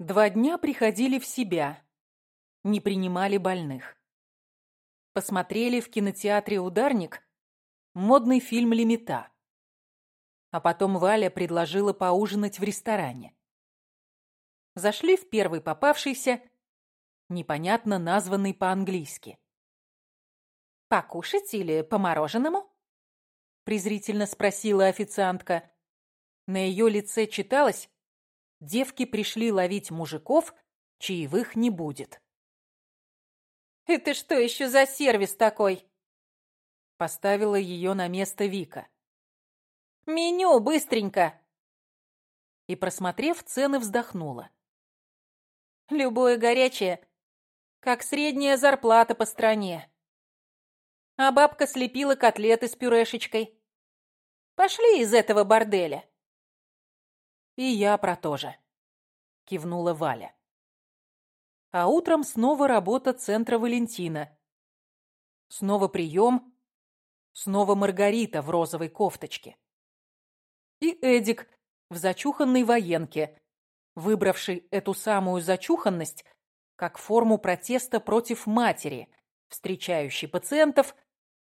Два дня приходили в себя, не принимали больных. Посмотрели в кинотеатре «Ударник» модный фильм «Лимита». А потом Валя предложила поужинать в ресторане. Зашли в первый попавшийся, непонятно названный по-английски. «Покушать или по мороженому?» презрительно спросила официантка. На ее лице читалось девки пришли ловить мужиков, чаевых не будет. «Это что еще за сервис такой?» Поставила ее на место Вика. «Меню, быстренько!» И, просмотрев цены, вздохнула. «Любое горячее, как средняя зарплата по стране. А бабка слепила котлеты с пюрешечкой. Пошли из этого борделя!» «И я про то же», — кивнула Валя. А утром снова работа центра Валентина. Снова прием, снова Маргарита в розовой кофточке. И Эдик в зачуханной военке, выбравший эту самую зачуханность как форму протеста против матери, встречающей пациентов,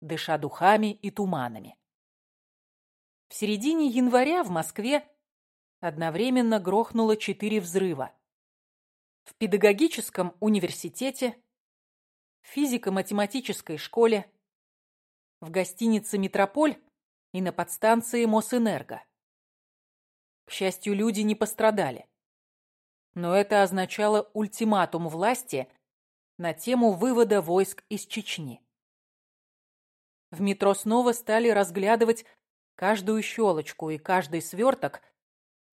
дыша духами и туманами. В середине января в Москве одновременно грохнуло четыре взрыва. В педагогическом университете, в физико-математической школе, в гостинице «Метрополь» и на подстанции Мосэнерго. К счастью, люди не пострадали. Но это означало ультиматум власти на тему вывода войск из Чечни. В метро снова стали разглядывать каждую щелочку и каждый сверток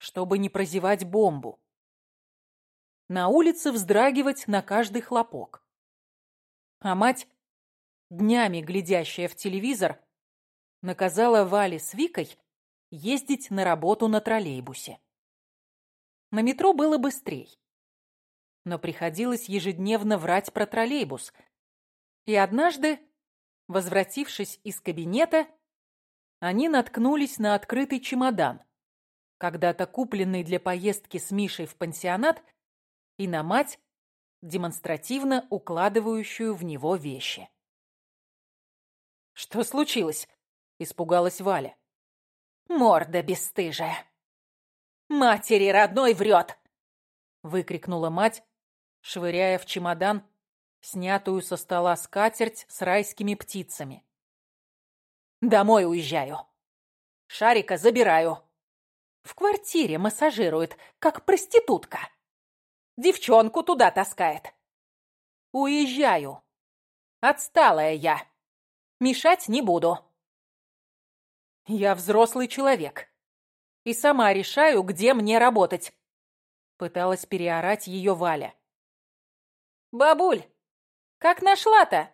чтобы не прозевать бомбу. На улице вздрагивать на каждый хлопок. А мать, днями глядящая в телевизор, наказала Вале с Викой ездить на работу на троллейбусе. На метро было быстрей. Но приходилось ежедневно врать про троллейбус. И однажды, возвратившись из кабинета, они наткнулись на открытый чемодан, когда-то купленный для поездки с Мишей в пансионат, и на мать, демонстративно укладывающую в него вещи. «Что случилось?» — испугалась Валя. «Морда бесстыжая! Матери родной врет!» — выкрикнула мать, швыряя в чемодан снятую со стола скатерть с райскими птицами. «Домой уезжаю. Шарика забираю. В квартире массажирует, как проститутка. Девчонку туда таскает. Уезжаю. Отсталая я. Мешать не буду. Я взрослый человек. И сама решаю, где мне работать. Пыталась переорать ее Валя. «Бабуль, как нашла-то?»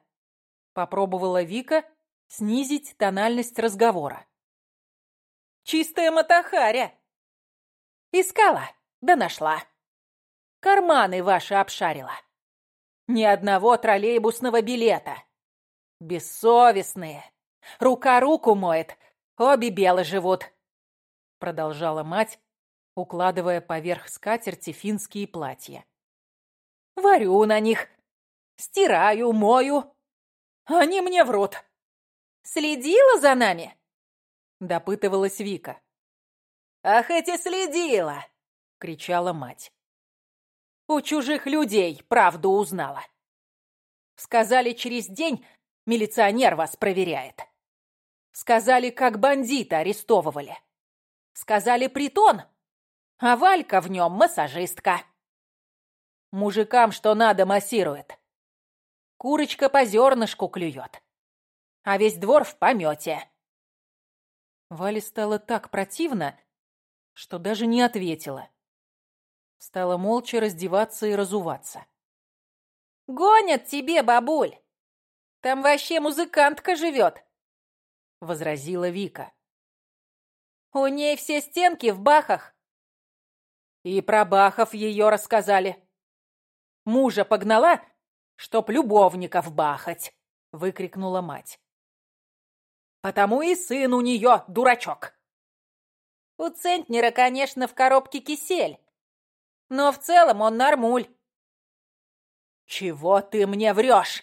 Попробовала Вика снизить тональность разговора. «Чистая мотохаря!» Искала, да нашла. Карманы ваши обшарила. Ни одного троллейбусного билета. Бессовестные. Рука руку моет, обе белы живут. Продолжала мать, укладывая поверх скатерти финские платья. Варю на них, стираю, мою. Они мне врут. Следила за нами? Допытывалась Вика. «Ах, эти следила!» — кричала мать. «У чужих людей правду узнала. Сказали, через день милиционер вас проверяет. Сказали, как бандита арестовывали. Сказали, притон, а Валька в нем массажистка. Мужикам что надо массирует. Курочка по зернышку клюет, а весь двор в помете». Вале стало так противно, что даже не ответила. Стала молча раздеваться и разуваться. «Гонят тебе, бабуль! Там вообще музыкантка живет!» — возразила Вика. «У ней все стенки в бахах!» И про бахов ее рассказали. Мужа погнала, чтоб любовников бахать, — выкрикнула мать. Потому и сын у нее дурачок. У центнера, конечно, в коробке кисель. Но в целом он нормуль. «Чего ты мне врешь?»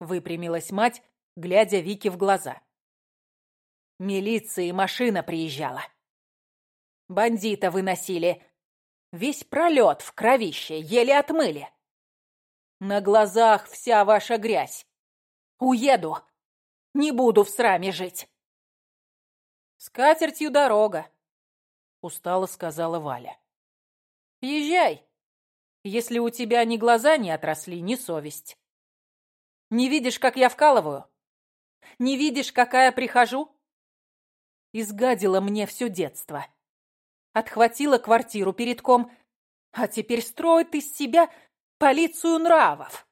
Выпрямилась мать, глядя Вике в глаза. Милиция и машина приезжала. Бандита выносили. Весь пролет в кровище, еле отмыли. На глазах вся ваша грязь. Уеду. Не буду в сраме жить. С катертью дорога, устало сказала Валя. Езжай, если у тебя ни глаза не отросли, ни совесть. Не видишь, как я вкалываю? Не видишь, какая прихожу? Изгадила мне все детство. Отхватила квартиру перед ком, а теперь строит из себя полицию нравов.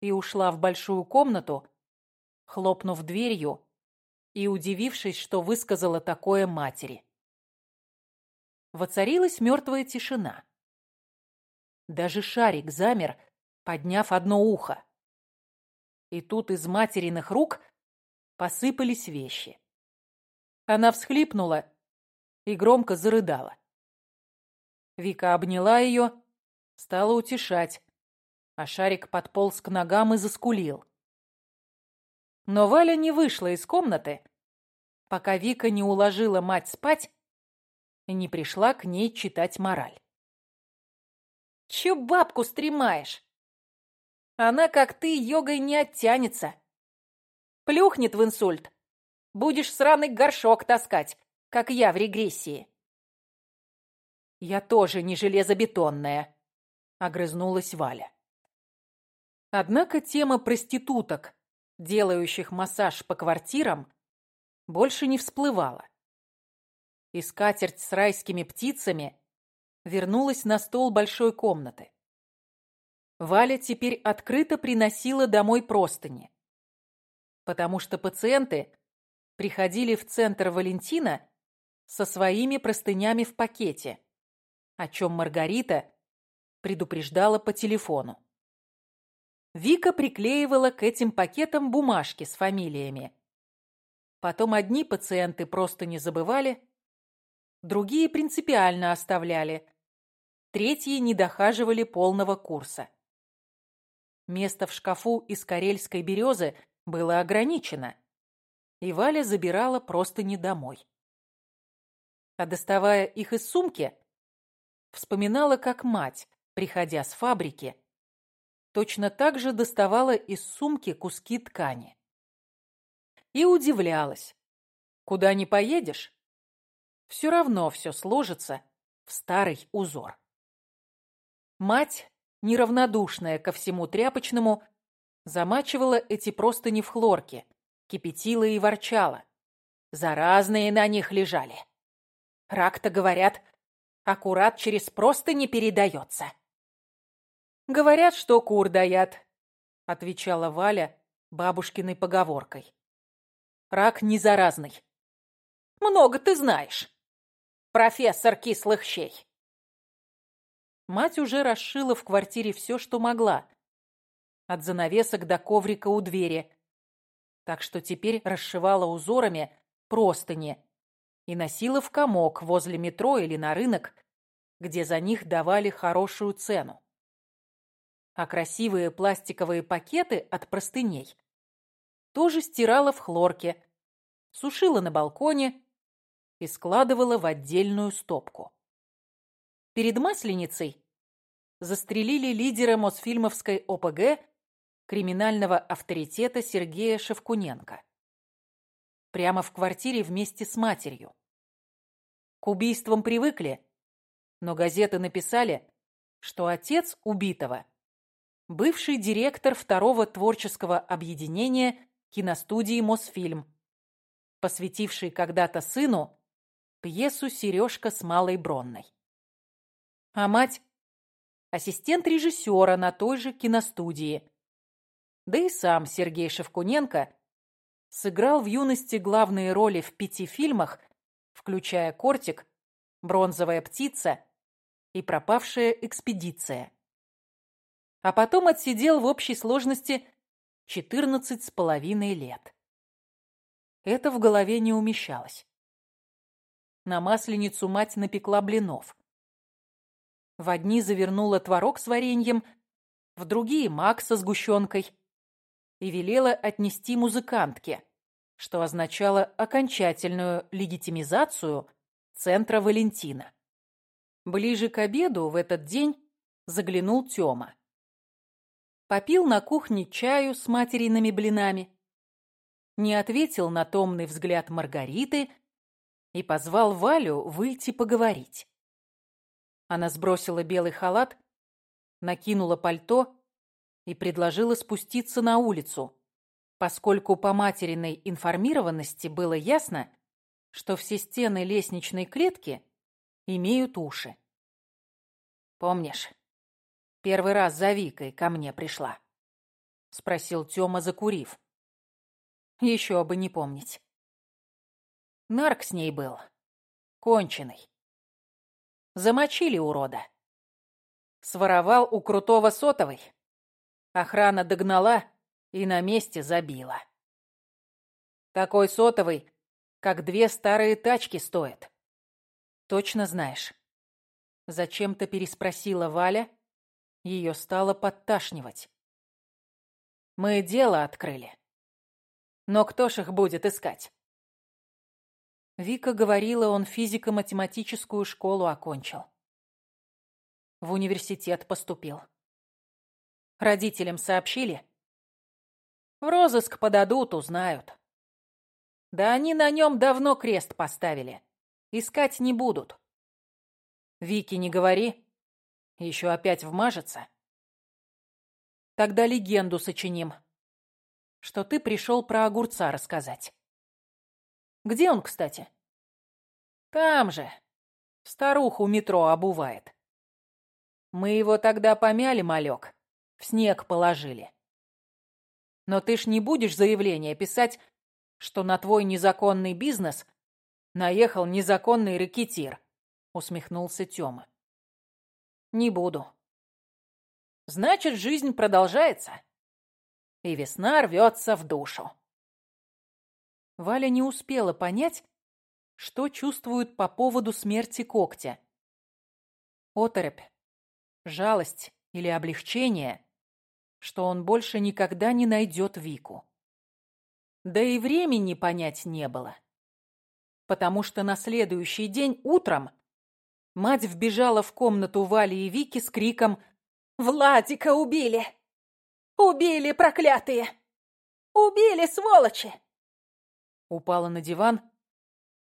И ушла в большую комнату, хлопнув дверью и удивившись, что высказала такое матери. Воцарилась мертвая тишина. Даже шарик замер, подняв одно ухо. И тут из материных рук посыпались вещи. Она всхлипнула и громко зарыдала. Вика обняла ее, стала утешать, а шарик подполз к ногам и заскулил. Но Валя не вышла из комнаты, пока Вика не уложила мать спать и не пришла к ней читать мораль. «Чё бабку стремаешь? Она, как ты, йогой не оттянется. Плюхнет в инсульт. Будешь сраный горшок таскать, как я в регрессии. Я тоже не железобетонная, огрызнулась Валя. Однако тема проституток, делающих массаж по квартирам, больше не всплывала. И скатерть с райскими птицами вернулась на стол большой комнаты. Валя теперь открыто приносила домой простыни, потому что пациенты приходили в центр Валентина со своими простынями в пакете, о чем Маргарита предупреждала по телефону. Вика приклеивала к этим пакетам бумажки с фамилиями. Потом одни пациенты просто не забывали, другие принципиально оставляли, третьи не дохаживали полного курса. Место в шкафу из карельской березы было ограничено, и Валя забирала просто не домой. А доставая их из сумки, вспоминала, как мать, приходя с фабрики, точно так же доставала из сумки куски ткани. И удивлялась. Куда ни поедешь, все равно все сложится в старый узор. Мать неравнодушная ко всему тряпочному, замачивала эти простыни в хлорке, кипятила и ворчала. Заразные на них лежали. Рак-то, говорят, аккурат через простыни передается. «Говорят, что кур даят», — отвечала Валя бабушкиной поговоркой. «Рак не заразный». «Много ты знаешь, профессор кислых щей». Мать уже расшила в квартире все, что могла. От занавесок до коврика у двери. Так что теперь расшивала узорами простыни и носила в комок возле метро или на рынок, где за них давали хорошую цену. А красивые пластиковые пакеты от простыней тоже стирала в хлорке, сушила на балконе и складывала в отдельную стопку. Перед Масленицей застрелили лидера Мосфильмовской ОПГ криминального авторитета Сергея Шевкуненко. Прямо в квартире вместе с матерью. К убийствам привыкли, но газеты написали, что отец убитого – бывший директор второго творческого объединения киностудии «Мосфильм», посвятивший когда-то сыну пьесу «Сережка с Малой Бронной» а мать – ассистент режиссера на той же киностудии. Да и сам Сергей Шевкуненко сыграл в юности главные роли в пяти фильмах, включая «Кортик», «Бронзовая птица» и «Пропавшая экспедиция». А потом отсидел в общей сложности 14 с половиной лет. Это в голове не умещалось. На масленицу мать напекла блинов В одни завернула творог с вареньем, в другие мак со сгущенкой и велела отнести музыкантке, что означало окончательную легитимизацию центра Валентина. Ближе к обеду в этот день заглянул Тёма. Попил на кухне чаю с материными блинами, не ответил на томный взгляд Маргариты и позвал Валю выйти поговорить. Она сбросила белый халат, накинула пальто и предложила спуститься на улицу, поскольку по материной информированности было ясно, что все стены лестничной клетки имеют уши. «Помнишь, первый раз за Викой ко мне пришла?» — спросил Тёма, закурив. Еще бы не помнить. Нарк с ней был. Конченый. Замочили урода. Своровал у крутого сотовой. Охрана догнала и на месте забила. Такой сотовый, как две старые тачки стоит. Точно знаешь. Зачем-то переспросила Валя. Ее стало подташнивать. Мы дело открыли. Но кто ж их будет искать? Вика говорила, он физико-математическую школу окончил. В университет поступил. Родителям сообщили? В розыск подадут, узнают. Да они на нем давно крест поставили. Искать не будут. Вики не говори. Еще опять вмажется. Тогда легенду сочиним что ты пришел про огурца рассказать. Где он, кстати? Там же. Старуху метро обувает. Мы его тогда помяли, малек, в снег положили. Но ты ж не будешь заявление писать, что на твой незаконный бизнес наехал незаконный рэкетир, усмехнулся Тёма. Не буду. Значит, жизнь продолжается и весна рвется в душу. Валя не успела понять, что чувствует по поводу смерти когтя. Оторопь, жалость или облегчение, что он больше никогда не найдет Вику. Да и времени понять не было, потому что на следующий день утром мать вбежала в комнату Вали и Вики с криком «Владика убили!» Убили, проклятые! Убили, сволочи!» Упала на диван,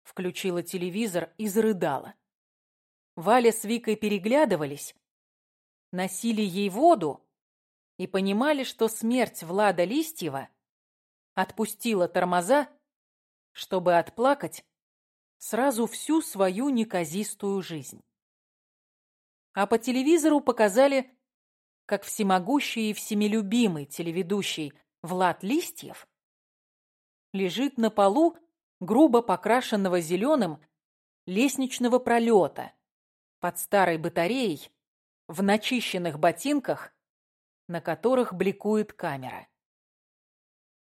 включила телевизор и зарыдала. Валя с Викой переглядывались, носили ей воду и понимали, что смерть Влада Листьева отпустила тормоза, чтобы отплакать сразу всю свою неказистую жизнь. А по телевизору показали как всемогущий и всемилюбимый телеведущий Влад Листьев лежит на полу грубо покрашенного зеленым лестничного пролета под старой батареей в начищенных ботинках, на которых бликует камера.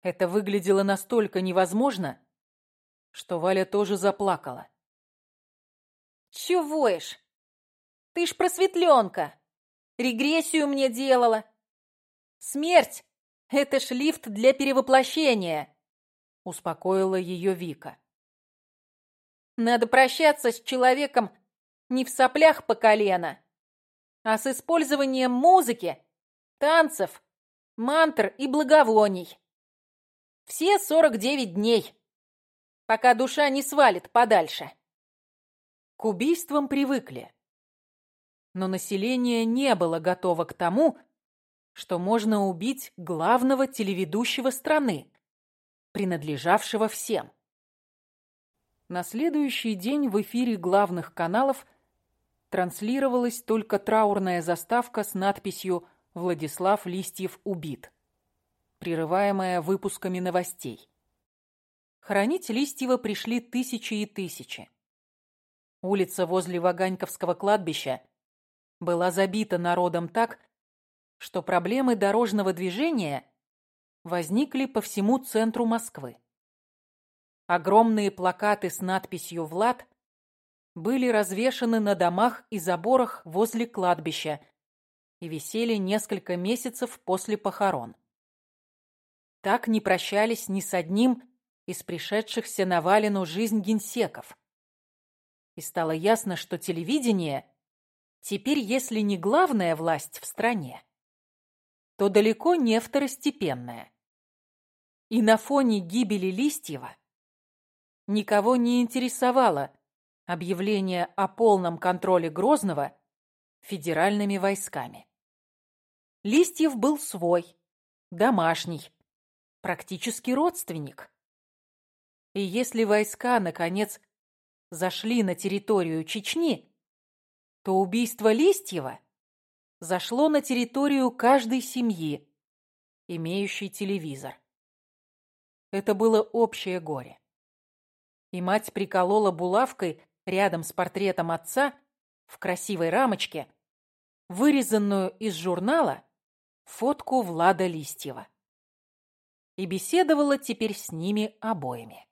Это выглядело настолько невозможно, что Валя тоже заплакала. «Чего ишь? Ты ж просветленка!» Регрессию мне делала. Смерть — это ж лифт для перевоплощения, успокоила ее Вика. Надо прощаться с человеком не в соплях по колено, а с использованием музыки, танцев, мантр и благовоний. Все сорок девять дней, пока душа не свалит подальше. К убийствам привыкли но население не было готово к тому, что можно убить главного телеведущего страны, принадлежавшего всем. На следующий день в эфире главных каналов транслировалась только траурная заставка с надписью «Владислав Листьев убит», прерываемая выпусками новостей. Хоронить Листьева пришли тысячи и тысячи. Улица возле Ваганьковского кладбища была забита народом так, что проблемы дорожного движения возникли по всему центру Москвы. Огромные плакаты с надписью «Влад» были развешаны на домах и заборах возле кладбища и висели несколько месяцев после похорон. Так не прощались ни с одним из пришедшихся на Валину жизнь генсеков. И стало ясно, что телевидение теперь, если не главная власть в стране, то далеко не второстепенная. И на фоне гибели Листьева никого не интересовало объявление о полном контроле Грозного федеральными войсками. Листьев был свой, домашний, практически родственник. И если войска, наконец, зашли на территорию Чечни, то убийство Листьева зашло на территорию каждой семьи, имеющей телевизор. Это было общее горе. И мать приколола булавкой рядом с портретом отца в красивой рамочке, вырезанную из журнала, фотку Влада Листьева. И беседовала теперь с ними обоими.